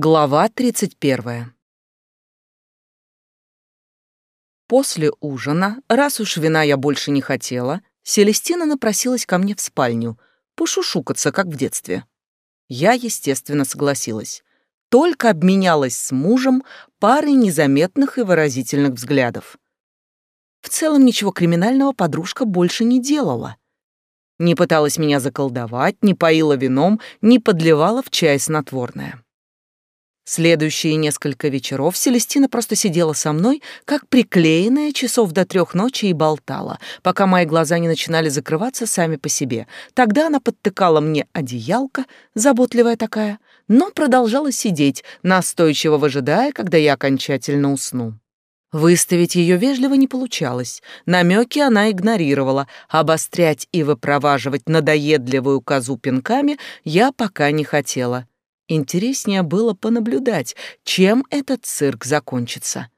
Глава 31. После ужина, раз уж вина я больше не хотела, Селестина напросилась ко мне в спальню, пошушукаться, как в детстве. Я, естественно, согласилась. Только обменялась с мужем парой незаметных и выразительных взглядов. В целом ничего криминального подружка больше не делала. Не пыталась меня заколдовать, не поила вином, не подливала в чай снотворное. Следующие несколько вечеров Селестина просто сидела со мной, как приклеенная часов до трех ночи и болтала, пока мои глаза не начинали закрываться сами по себе. Тогда она подтыкала мне одеялко, заботливая такая, но продолжала сидеть, настойчиво выжидая, когда я окончательно усну. Выставить ее вежливо не получалось. Намеки она игнорировала. Обострять и выпроваживать надоедливую козу пинками я пока не хотела. Интереснее было понаблюдать, чем этот цирк закончится.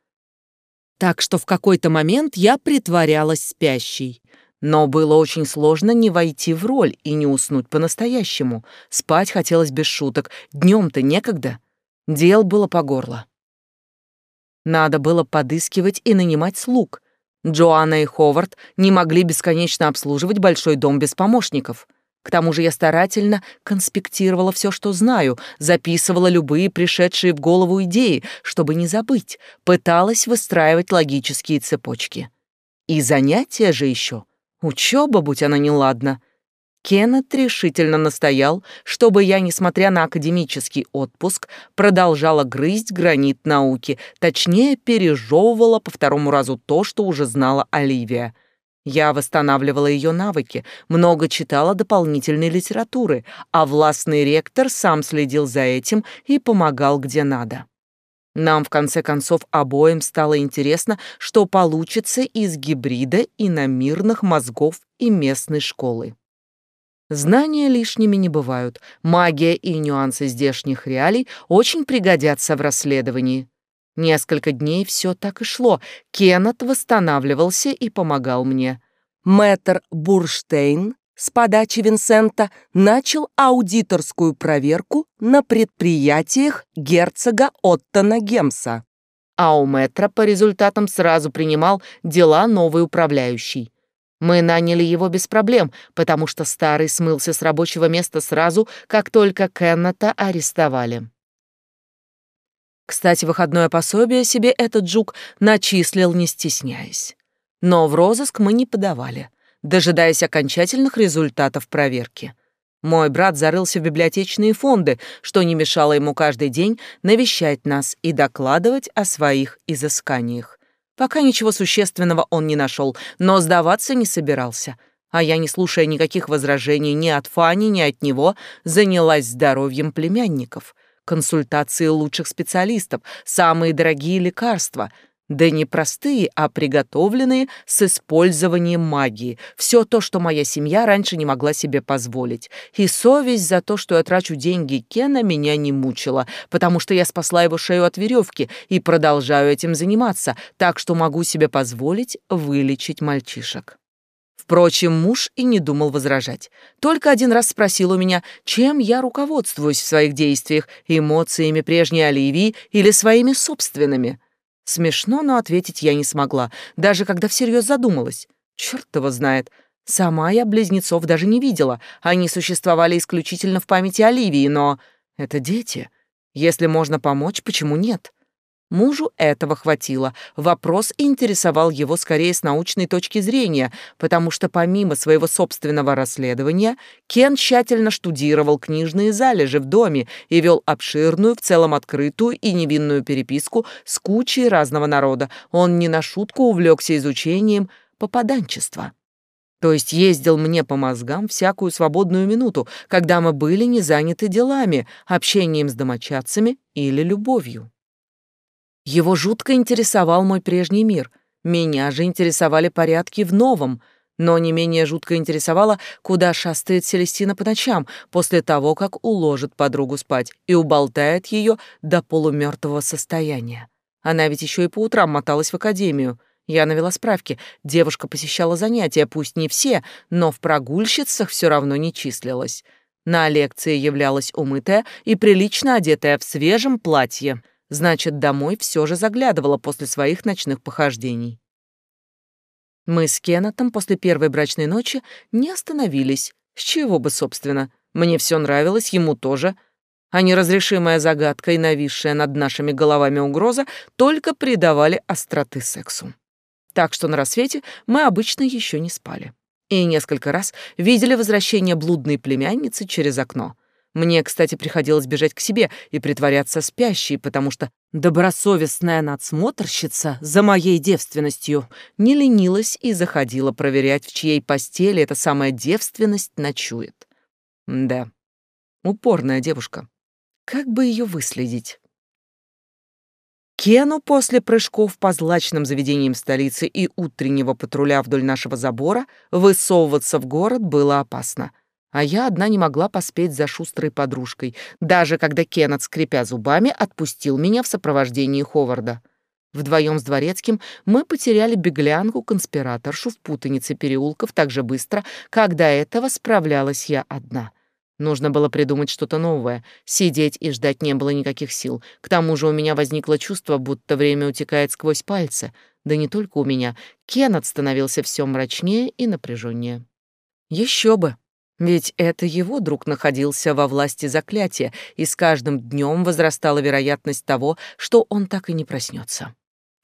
Так что в какой-то момент я притворялась спящей. Но было очень сложно не войти в роль и не уснуть по-настоящему. Спать хотелось без шуток. Днем-то некогда. Дел было по горло. Надо было подыскивать и нанимать слуг. Джоанна и Ховард не могли бесконечно обслуживать большой дом без помощников — к тому же я старательно конспектировала все, что знаю, записывала любые пришедшие в голову идеи, чтобы не забыть, пыталась выстраивать логические цепочки. И занятия же еще. Учеба, будь она неладна. Кеннет решительно настоял, чтобы я, несмотря на академический отпуск, продолжала грызть гранит науки, точнее, пережевывала по второму разу то, что уже знала Оливия — я восстанавливала ее навыки, много читала дополнительной литературы, а властный ректор сам следил за этим и помогал где надо. Нам, в конце концов, обоим стало интересно, что получится из гибрида иномирных мозгов и местной школы. Знания лишними не бывают, магия и нюансы здешних реалий очень пригодятся в расследовании. Несколько дней все так и шло. Кеннет восстанавливался и помогал мне. Мэтр Бурштейн с подачи Винсента начал аудиторскую проверку на предприятиях герцога Оттона Гемса. А у мэтра по результатам сразу принимал дела новый управляющий. Мы наняли его без проблем, потому что старый смылся с рабочего места сразу, как только Кеннета арестовали. Кстати, выходное пособие себе этот жук начислил, не стесняясь. Но в розыск мы не подавали, дожидаясь окончательных результатов проверки. Мой брат зарылся в библиотечные фонды, что не мешало ему каждый день навещать нас и докладывать о своих изысканиях. Пока ничего существенного он не нашел, но сдаваться не собирался. А я, не слушая никаких возражений ни от Фани, ни от него, занялась здоровьем племянников консультации лучших специалистов, самые дорогие лекарства, да не простые, а приготовленные с использованием магии. Все то, что моя семья раньше не могла себе позволить. И совесть за то, что я трачу деньги Кена, меня не мучила, потому что я спасла его шею от веревки и продолжаю этим заниматься, так что могу себе позволить вылечить мальчишек. Впрочем, муж и не думал возражать. Только один раз спросил у меня, чем я руководствуюсь в своих действиях, эмоциями прежней Оливии или своими собственными. Смешно, но ответить я не смогла, даже когда всерьез задумалась. Черт его знает. Сама я близнецов даже не видела. Они существовали исключительно в памяти Оливии, но... Это дети. Если можно помочь, почему нет? Мужу этого хватило. Вопрос интересовал его скорее с научной точки зрения, потому что помимо своего собственного расследования, Кен тщательно штудировал книжные залежи в доме и вел обширную, в целом открытую и невинную переписку с кучей разного народа. Он не на шутку увлекся изучением попаданчества. То есть ездил мне по мозгам всякую свободную минуту, когда мы были не заняты делами, общением с домочадцами или любовью. Его жутко интересовал мой прежний мир. Меня же интересовали порядки в новом, но не менее жутко интересовало, куда шастает Селестина по ночам после того, как уложит подругу спать и уболтает ее до полумертвого состояния. Она ведь еще и по утрам моталась в академию. Я навела справки. Девушка посещала занятия, пусть не все, но в прогульщицах все равно не числилась. На лекции являлась умытая и прилично одетая в свежем платье. Значит, домой все же заглядывала после своих ночных похождений. Мы с Кеннетом после первой брачной ночи не остановились. С чего бы, собственно? Мне все нравилось, ему тоже. А неразрешимая загадка и нависшая над нашими головами угроза только придавали остроты сексу. Так что на рассвете мы обычно еще не спали. И несколько раз видели возвращение блудной племянницы через окно. Мне, кстати, приходилось бежать к себе и притворяться спящей, потому что добросовестная надсмотрщица за моей девственностью не ленилась и заходила проверять, в чьей постели эта самая девственность ночует. Да, упорная девушка. Как бы ее выследить? Кену после прыжков по злачным заведениям столицы и утреннего патруля вдоль нашего забора высовываться в город было опасно. А я одна не могла поспеть за шустрой подружкой, даже когда Кеннет, скрипя зубами, отпустил меня в сопровождении Ховарда. Вдвоем с Дворецким мы потеряли беглянку-конспираторшу в путанице переулков так же быстро, как до этого справлялась я одна. Нужно было придумать что-то новое. Сидеть и ждать не было никаких сил. К тому же у меня возникло чувство, будто время утекает сквозь пальцы. Да не только у меня. Кеннет становился все мрачнее и напряженнее. Еще бы. Ведь это его друг находился во власти заклятия, и с каждым днем возрастала вероятность того, что он так и не проснется.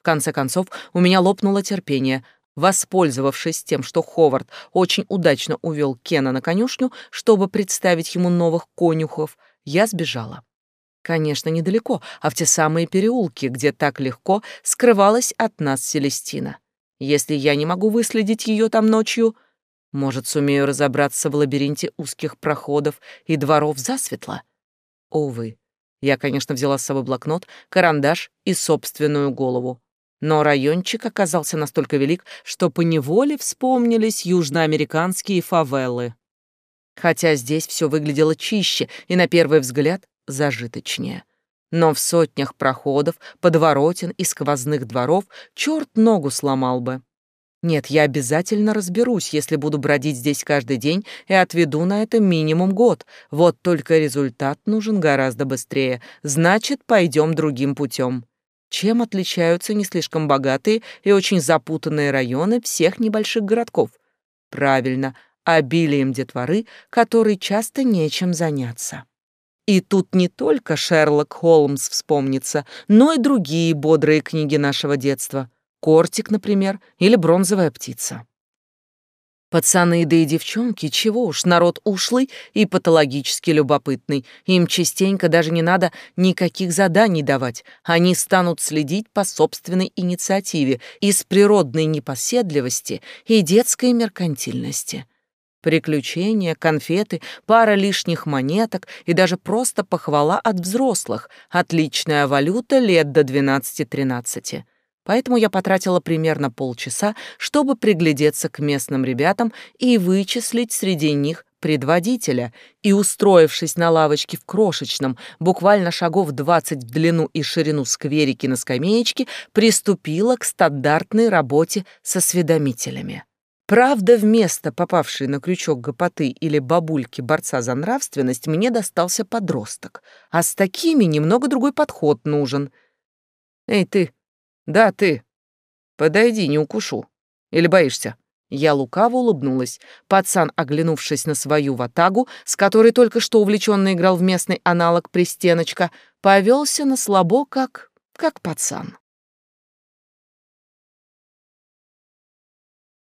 В конце концов, у меня лопнуло терпение. Воспользовавшись тем, что Ховард очень удачно увел Кена на конюшню, чтобы представить ему новых конюхов, я сбежала. Конечно, недалеко, а в те самые переулки, где так легко скрывалась от нас Селестина. Если я не могу выследить ее там ночью, может, сумею разобраться в лабиринте узких проходов и дворов засветло? Увы. Я, конечно, взяла с собой блокнот, карандаш и собственную голову. Но райончик оказался настолько велик, что поневоле вспомнились южноамериканские фавелы. Хотя здесь все выглядело чище и, на первый взгляд, зажиточнее. Но в сотнях проходов, подворотен и сквозных дворов черт ногу сломал бы. Нет, я обязательно разберусь, если буду бродить здесь каждый день и отведу на это минимум год. Вот только результат нужен гораздо быстрее. Значит, пойдем другим путем. Чем отличаются не слишком богатые и очень запутанные районы всех небольших городков? Правильно, обилием детворы, которой часто нечем заняться. И тут не только Шерлок Холмс вспомнится, но и другие бодрые книги нашего детства — Кортик, например, или бронзовая птица. Пацаны да и девчонки, чего уж, народ ушлый и патологически любопытный. Им частенько даже не надо никаких заданий давать. Они станут следить по собственной инициативе, из природной непоседливости и детской меркантильности. Приключения, конфеты, пара лишних монеток и даже просто похвала от взрослых. Отличная валюта лет до 12-13 поэтому я потратила примерно полчаса, чтобы приглядеться к местным ребятам и вычислить среди них предводителя, и, устроившись на лавочке в крошечном, буквально шагов двадцать в длину и ширину скверике на скамеечке, приступила к стандартной работе со осведомителями. Правда, вместо попавшей на крючок гопоты или бабульки борца за нравственность мне достался подросток, а с такими немного другой подход нужен. «Эй, ты, «Да, ты. Подойди, не укушу. Или боишься?» Я лукаво улыбнулась. Пацан, оглянувшись на свою ватагу, с которой только что увлеченно играл в местный аналог пристеночка, повелся на слабо, как... как пацан.